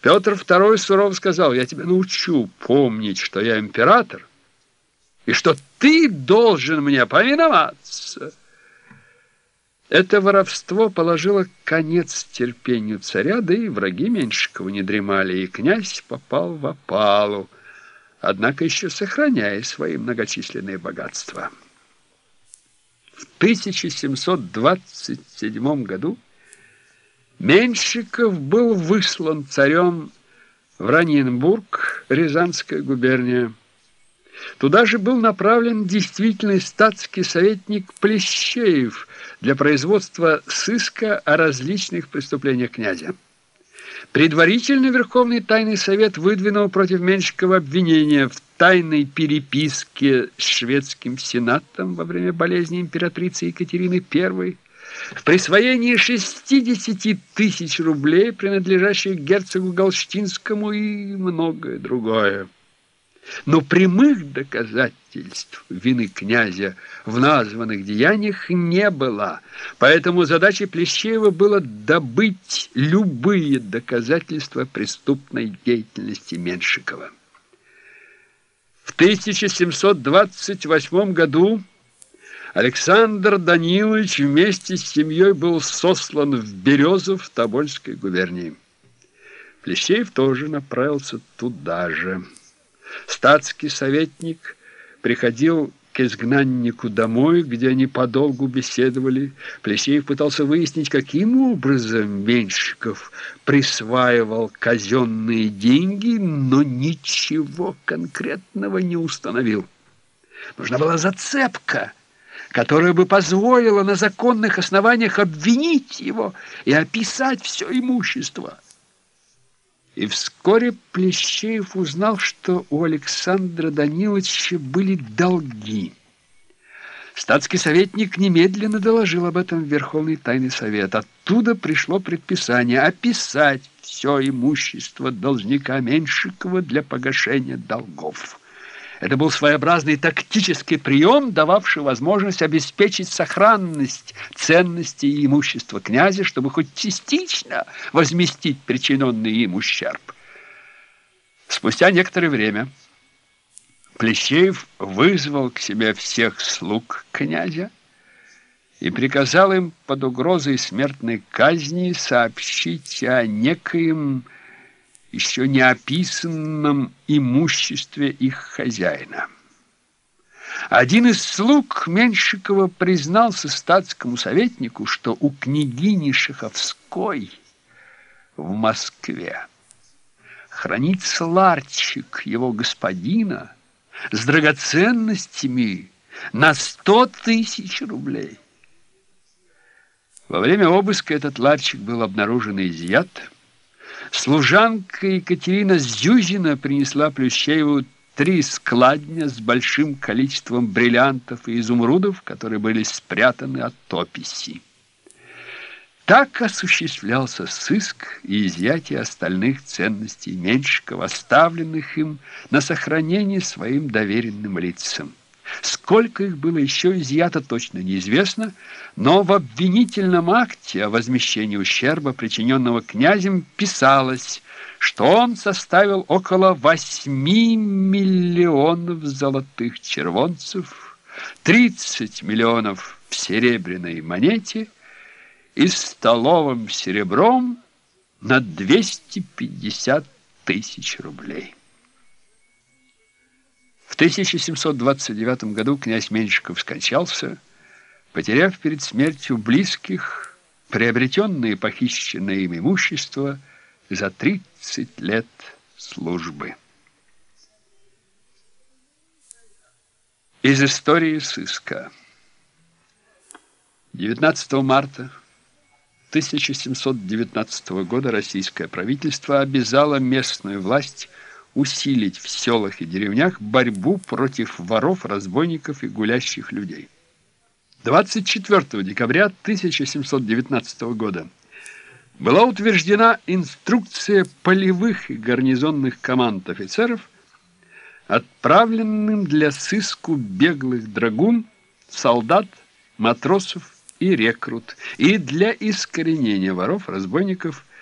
Петр II сурово сказал, я тебя научу помнить, что я император, и что ты должен мне повиноваться. Это воровство положило конец терпению царя, да и враги Меньшикова не дремали, и князь попал в опалу, однако еще сохраняя свои многочисленные богатства. В 1727 году Меньшиков был выслан царем в Раненбург, Рязанская губерния. Туда же был направлен действительный статский советник Плещеев для производства сыска о различных преступлениях князя. Предварительно Верховный Тайный Совет выдвинул против Меньшикова обвинения в тайной переписке с шведским сенатом во время болезни императрицы Екатерины I, в присвоении 60 тысяч рублей, принадлежащих герцогу Галштинскому и многое другое. Но прямых доказательств вины князя в названных деяниях не было, поэтому задачей Плещеева было добыть любые доказательства преступной деятельности Меншикова. В 1728 году Александр Данилович вместе с семьей был сослан в Березов Тобольской губернии. Плещеев тоже направился туда же. Статский советник приходил к изгнаннику домой, где они подолгу беседовали. Плещеев пытался выяснить, каким образом Меньшиков присваивал казенные деньги, но ничего конкретного не установил. Нужна была зацепка, которая бы позволила на законных основаниях обвинить его и описать все имущество. И вскоре Плещеев узнал, что у Александра Даниловича были долги. Статский советник немедленно доложил об этом в Верховный Тайный Совет. Оттуда пришло предписание описать все имущество должника Меньшикова для погашения долгов. Это был своеобразный тактический прием, дававший возможность обеспечить сохранность ценности и имущества князя, чтобы хоть частично возместить причиненный им ущерб. Спустя некоторое время Плещеев вызвал к себе всех слуг князя и приказал им под угрозой смертной казни сообщить о некоем еще не описанном имуществе их хозяина. Один из слуг Меньшикова признался статскому советнику, что у княгини Шаховской в Москве хранится ларчик его господина с драгоценностями на сто тысяч рублей. Во время обыска этот ларчик был обнаружен и изъят – Служанка Екатерина Зюзина принесла Плющееву три складня с большим количеством бриллиантов и изумрудов, которые были спрятаны от описи. Так осуществлялся сыск и изъятие остальных ценностей Меньшикова, оставленных им на сохранение своим доверенным лицам. Сколько их было еще изъято, точно неизвестно, но в обвинительном акте о возмещении ущерба, причиненного князем, писалось, что он составил около 8 миллионов золотых червонцев, 30 миллионов в серебряной монете и столовым серебром на 250 тысяч рублей. В 1729 году князь Меньшиков скончался, потеряв перед смертью близких приобретенное и похищенное им имущество за 30 лет службы. Из истории сыска. 19 марта 1719 года российское правительство обязало местную власть усилить в селах и деревнях борьбу против воров, разбойников и гулящих людей. 24 декабря 1719 года была утверждена инструкция полевых и гарнизонных команд офицеров, отправленным для сыску беглых драгун, солдат, матросов и рекрут, и для искоренения воров, разбойников